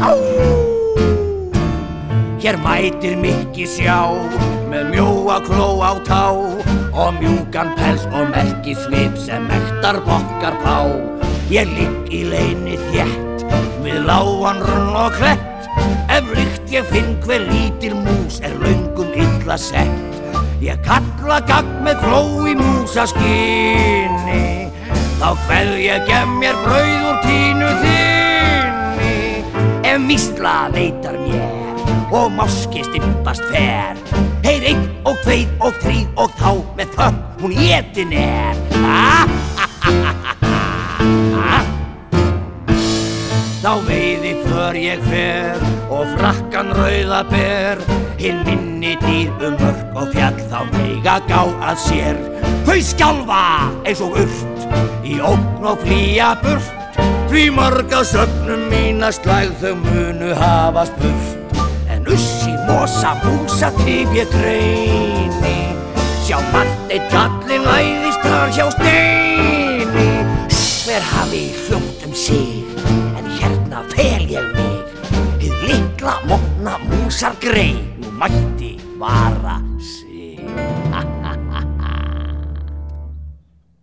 Á! Hér mætir mikki sjá með mjóa kló á tá og mjúkan pels og merki svip sem ektar bokkar pá. Ég ligg í leini þjætt við lágan runn og klett ef lykt ég finn hver lítil mús er laungum illa sett. Ég kalla gagg með kló í músaskinni þá hver ég gef mér brauð úr ef mísla neytar mér og máski stimpast fer. Heyr einn og tveir og þrýr og þá með þöpp hún étin er Þá veiði för ég fer og frakkan rauða ber. Hinn minni dýr um mörg og fjall þá meiga gá að sér. Þau skjálfa eins og urt í ókn og flýja burt Því marga sögnum mínast lægð þau munu hafa spurt. En ussi mosa músa tif ég greini. Sjá eitt kallin æðist þar hjá steini. Hver hafi hljótt um sig En hérna fel ég mig. Hið litla monna músar grei Nú mætti vara sig